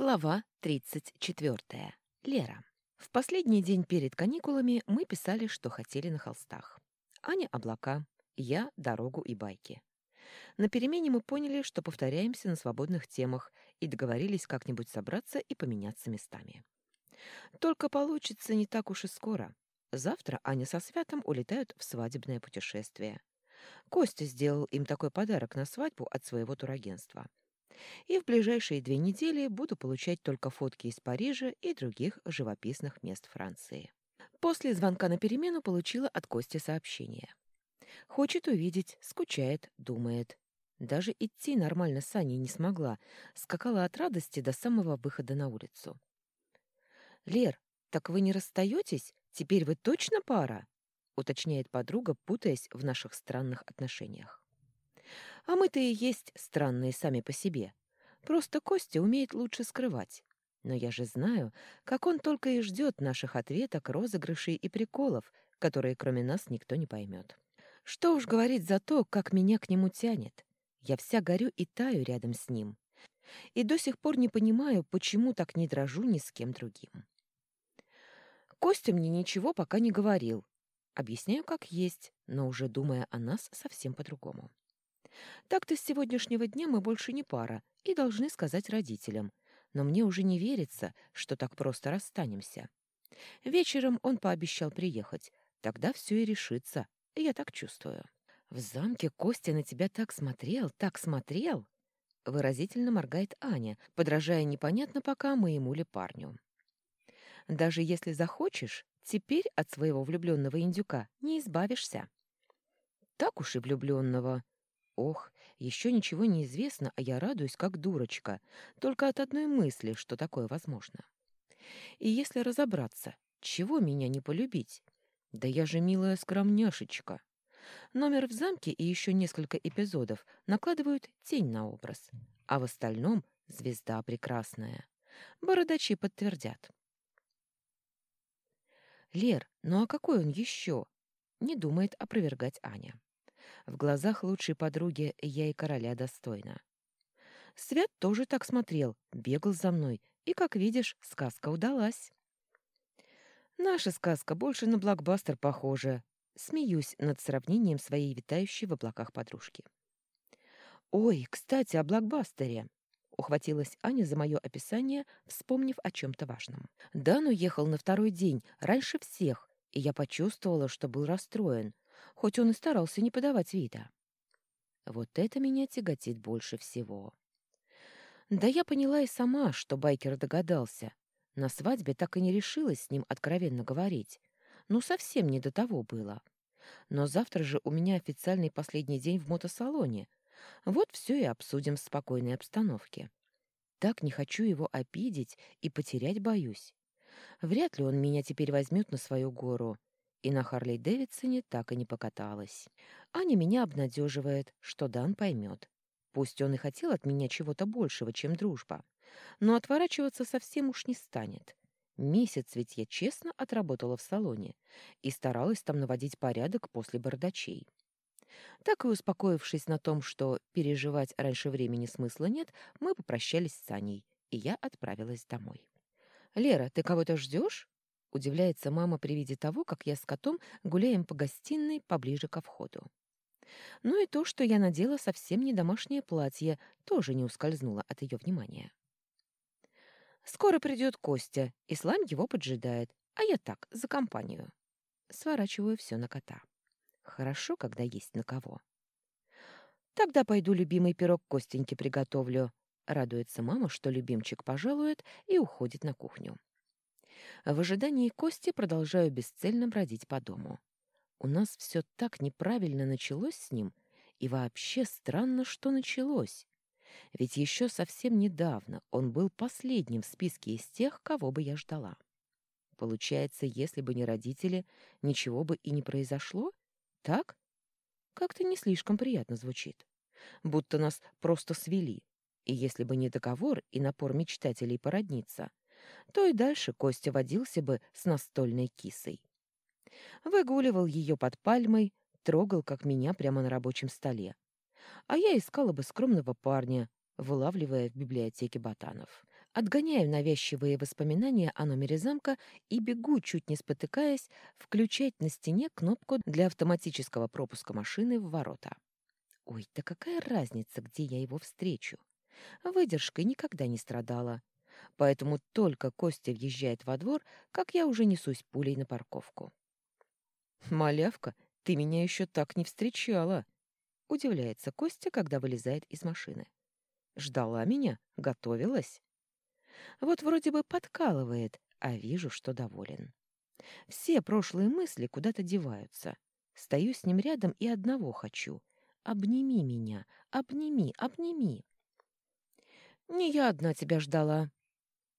Глава 34. Лера. В последний день перед каникулами мы писали, что хотели на холстах. Аня — облака, я — дорогу и байки. На перемене мы поняли, что повторяемся на свободных темах и договорились как-нибудь собраться и поменяться местами. Только получится не так уж и скоро. Завтра Аня со Святом улетают в свадебное путешествие. Костя сделал им такой подарок на свадьбу от своего турагентства — и в ближайшие две недели буду получать только фотки из Парижа и других живописных мест Франции. После звонка на перемену получила от Кости сообщение. Хочет увидеть, скучает, думает. Даже идти нормально с Аней не смогла, скакала от радости до самого выхода на улицу. «Лер, так вы не расстаетесь? Теперь вы точно пара?» — уточняет подруга, путаясь в наших странных отношениях. А мы-то и есть странные сами по себе. Просто Костя умеет лучше скрывать. Но я же знаю, как он только и ждет наших ответок, розыгрышей и приколов, которые кроме нас никто не поймет. Что уж говорить за то, как меня к нему тянет. Я вся горю и таю рядом с ним. И до сих пор не понимаю, почему так не дрожу ни с кем другим. Костя мне ничего пока не говорил. Объясняю, как есть, но уже думая о нас совсем по-другому. Так-то с сегодняшнего дня мы больше не пара и должны сказать родителям. Но мне уже не верится, что так просто расстанемся. Вечером он пообещал приехать. Тогда все и решится. Я так чувствую. В замке Костя на тебя так смотрел, так смотрел. Выразительно моргает Аня, подражая непонятно пока моему ли парню. Даже если захочешь, теперь от своего влюбленного индюка не избавишься. Так уж и влюбленного. Ох, еще ничего не известно, а я радуюсь, как дурочка, только от одной мысли, что такое возможно. И если разобраться, чего меня не полюбить? Да я же милая скромняшечка. Номер в замке и еще несколько эпизодов накладывают тень на образ, а в остальном звезда прекрасная. Бородачи подтвердят. «Лер, ну а какой он еще?» — не думает опровергать Аня. В глазах лучшей подруги я и короля достойна. Свят тоже так смотрел, бегал за мной, и, как видишь, сказка удалась. Наша сказка больше на блокбастер похожа. Смеюсь над сравнением своей витающей в облаках подружки. «Ой, кстати, о блокбастере!» Ухватилась Аня за мое описание, вспомнив о чем-то важном. Дан уехал на второй день, раньше всех, и я почувствовала, что был расстроен, хоть он и старался не подавать вида. Вот это меня тяготит больше всего. Да я поняла и сама, что байкер догадался. На свадьбе так и не решилась с ним откровенно говорить. Ну, совсем не до того было. Но завтра же у меня официальный последний день в мотосалоне. Вот все и обсудим в спокойной обстановке. Так не хочу его обидеть и потерять боюсь. Вряд ли он меня теперь возьмет на свою гору и на Харли Дэвидсоне так и не покаталась. Аня меня обнадеживает, что Дан поймет. Пусть он и хотел от меня чего-то большего, чем дружба, но отворачиваться совсем уж не станет. Месяц ведь я честно отработала в салоне и старалась там наводить порядок после бардачей. Так и успокоившись на том, что переживать раньше времени смысла нет, мы попрощались с Аней, и я отправилась домой. «Лера, ты кого-то ждешь?» Удивляется мама при виде того, как я с котом гуляем по гостиной поближе ко входу. Ну и то, что я надела совсем не домашнее платье, тоже не ускользнуло от ее внимания. Скоро придет Костя, и слайм его поджидает, а я так, за компанию. Сворачиваю все на кота. Хорошо, когда есть на кого. Тогда пойду любимый пирог Костеньке приготовлю. Радуется мама, что любимчик пожалует, и уходит на кухню. В ожидании Кости продолжаю бесцельно бродить по дому. У нас все так неправильно началось с ним, и вообще странно, что началось. Ведь еще совсем недавно он был последним в списке из тех, кого бы я ждала. Получается, если бы не родители, ничего бы и не произошло? Так? Как-то не слишком приятно звучит. Будто нас просто свели. И если бы не договор и напор мечтателей породниться, то и дальше Костя водился бы с настольной кисой. Выгуливал ее под пальмой, трогал, как меня, прямо на рабочем столе. А я искала бы скромного парня, вылавливая в библиотеке ботанов. Отгоняю навязчивые воспоминания о номере замка и бегу, чуть не спотыкаясь, включать на стене кнопку для автоматического пропуска машины в ворота. Ой, да какая разница, где я его встречу? Выдержкой никогда не страдала. Поэтому только Костя въезжает во двор, как я уже несусь пулей на парковку. «Малявка, ты меня еще так не встречала!» — удивляется Костя, когда вылезает из машины. «Ждала меня? Готовилась?» Вот вроде бы подкалывает, а вижу, что доволен. Все прошлые мысли куда-то деваются. Стою с ним рядом и одного хочу. Обними меня, обними, обними. Не я одна тебя ждала.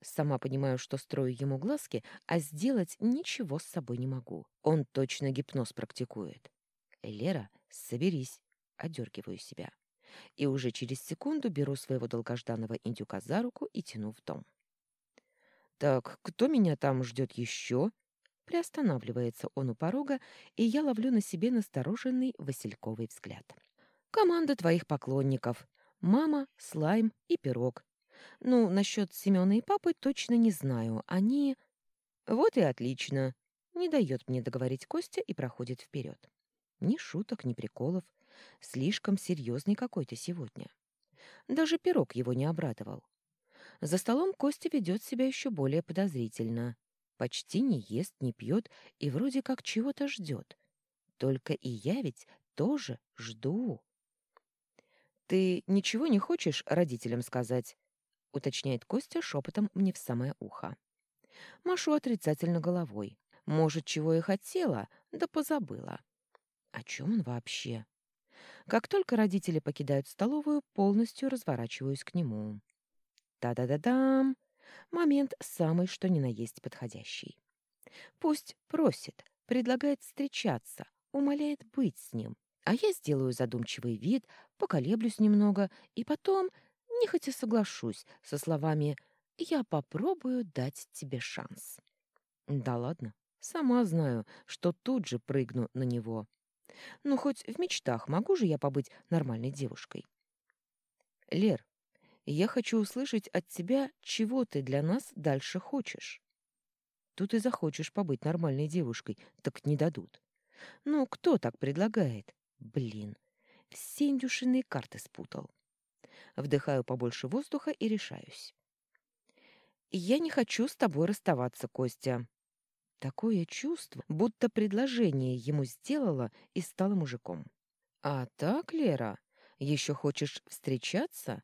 Сама понимаю, что строю ему глазки, а сделать ничего с собой не могу. Он точно гипноз практикует. Лера, соберись. Одергиваю себя. И уже через секунду беру своего долгожданного индюка за руку и тяну в дом. «Так, кто меня там ждет еще?» Приостанавливается он у порога, и я ловлю на себе настороженный васильковый взгляд. «Команда твоих поклонников. Мама, слайм и пирог. Ну, насчет Семена и папы точно не знаю. Они...» «Вот и отлично!» Не дает мне договорить Костя и проходит вперед. Ни шуток, ни приколов. Слишком серьезный какой-то сегодня. Даже пирог его не обрадовал. За столом Костя ведет себя еще более подозрительно. Почти не ест, не пьет и вроде как чего-то ждет. Только и я ведь тоже жду. «Ты ничего не хочешь родителям сказать?» — уточняет Костя шепотом мне в самое ухо. Машу отрицательно головой. Может, чего и хотела, да позабыла. О чем он вообще? Как только родители покидают столовую, полностью разворачиваюсь к нему. Та-да-да-дам! Момент самый что ни на есть подходящий. Пусть просит, предлагает встречаться, умоляет быть с ним, а я сделаю задумчивый вид, поколеблюсь немного и потом нехотя соглашусь со словами «Я попробую дать тебе шанс». Да ладно, сама знаю, что тут же прыгну на него. Ну, хоть в мечтах могу же я побыть нормальной девушкой. Лер, я хочу услышать от тебя, чего ты для нас дальше хочешь. Тут и захочешь побыть нормальной девушкой, так не дадут. Ну, кто так предлагает? Блин, все индюшиные карты спутал. Вдыхаю побольше воздуха и решаюсь. Я не хочу с тобой расставаться, Костя. Такое чувство, будто предложение ему сделала и стала мужиком. А так, Лера, еще хочешь встречаться?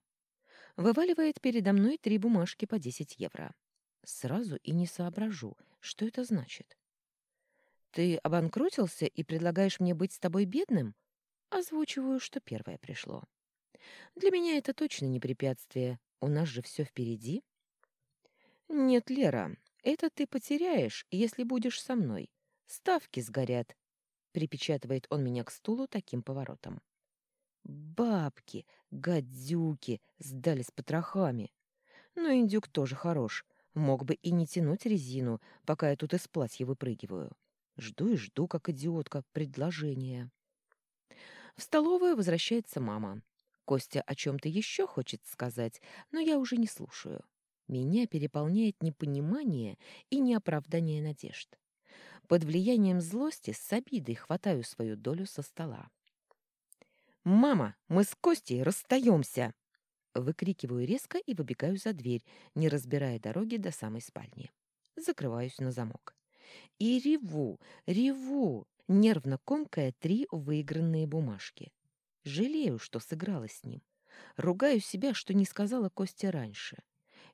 вываливает передо мной три бумажки по 10 евро. Сразу и не соображу, что это значит. «Ты обанкротился и предлагаешь мне быть с тобой бедным?» Озвучиваю, что первое пришло. «Для меня это точно не препятствие. У нас же все впереди». «Нет, Лера, это ты потеряешь, если будешь со мной. Ставки сгорят», — припечатывает он меня к стулу таким поворотом. Бабки, гадюки, сдали с потрохами. Но индюк тоже хорош. Мог бы и не тянуть резину, пока я тут из платья выпрыгиваю. Жду и жду, как идиотка, предложения. В столовую возвращается мама. Костя о чем-то еще хочет сказать, но я уже не слушаю. Меня переполняет непонимание и неоправдание надежд. Под влиянием злости с обидой хватаю свою долю со стола. «Мама, мы с Костей расстаемся!» Выкрикиваю резко и выбегаю за дверь, не разбирая дороги до самой спальни. Закрываюсь на замок. И реву, реву, нервно комкая три выигранные бумажки. Жалею, что сыграла с ним. Ругаю себя, что не сказала Косте раньше.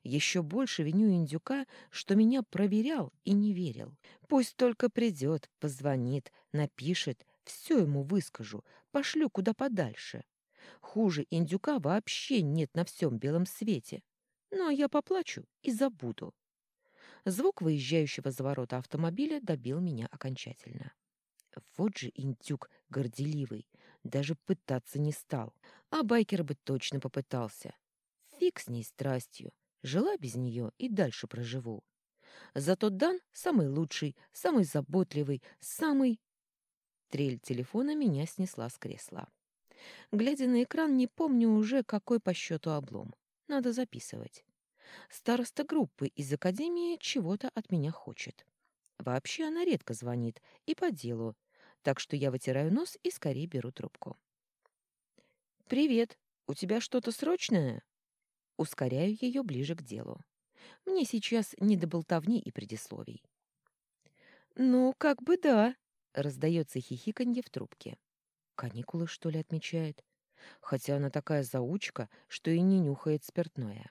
Еще больше виню индюка, что меня проверял и не верил. Пусть только придет, позвонит, напишет, все ему выскажу, пошлю куда подальше. Хуже индюка вообще нет на всем белом свете. Но я поплачу и забуду. Звук выезжающего за ворота автомобиля добил меня окончательно. Вот же индюк горделивый, даже пытаться не стал. А байкер бы точно попытался. Фиг с ней страстью. Жила без нее и дальше проживу. Зато Дан самый лучший, самый заботливый, самый... Трель телефона меня снесла с кресла. Глядя на экран, не помню уже, какой по счету облом. Надо записывать. Староста группы из академии чего-то от меня хочет. Вообще она редко звонит и по делу, так что я вытираю нос и скорее беру трубку. «Привет. У тебя что-то срочное?» Ускоряю ее ближе к делу. Мне сейчас не до болтовни и предисловий. «Ну, как бы да», — раздается хихиканье в трубке. Каникулы, что ли, отмечает? Хотя она такая заучка, что и не нюхает спиртное.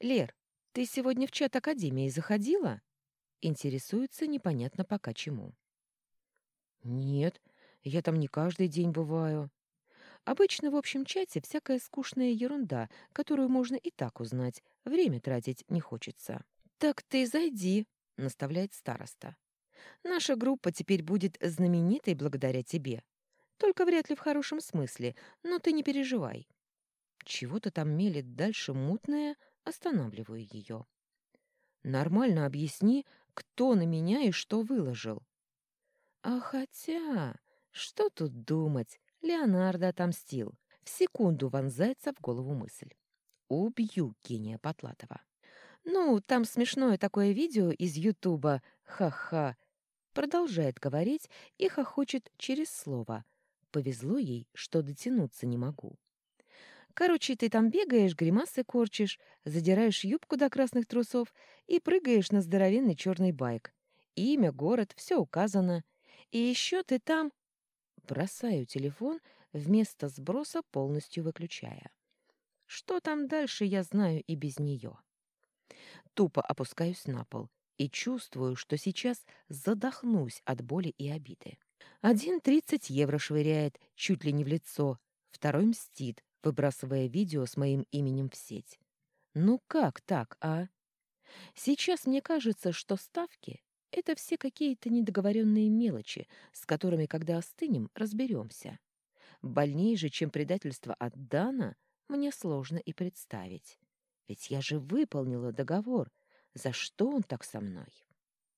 «Лер, ты сегодня в чат Академии заходила?» Интересуется непонятно пока чему. «Нет, я там не каждый день бываю. Обычно в общем чате всякая скучная ерунда, которую можно и так узнать, время тратить не хочется». «Так ты зайди», — наставляет староста. «Наша группа теперь будет знаменитой благодаря тебе. Только вряд ли в хорошем смысле, но ты не переживай». Чего-то там мелет дальше мутное, останавливаю ее. «Нормально объясни, кто на меня и что выложил». «А хотя, что тут думать, Леонардо отомстил. В секунду вонзается в голову мысль. Убью гения Потлатова. Ну, там смешное такое видео из Ютуба. Ха-ха. Продолжает говорить и хохочет через слово. Повезло ей, что дотянуться не могу. Короче, ты там бегаешь, гримасы корчишь, задираешь юбку до красных трусов и прыгаешь на здоровенный черный байк. Имя, город, все указано. И еще ты там... Бросаю телефон, вместо сброса полностью выключая. Что там дальше, я знаю и без нее. Тупо опускаюсь на пол и чувствую, что сейчас задохнусь от боли и обиды. Один тридцать евро швыряет чуть ли не в лицо, второй мстит, выбрасывая видео с моим именем в сеть. Ну как так, а? Сейчас мне кажется, что ставки — это все какие-то недоговоренные мелочи, с которыми, когда остынем, разберемся. Больнее же, чем предательство от Дана, мне сложно и представить. Ведь я же выполнила договор. За что он так со мной?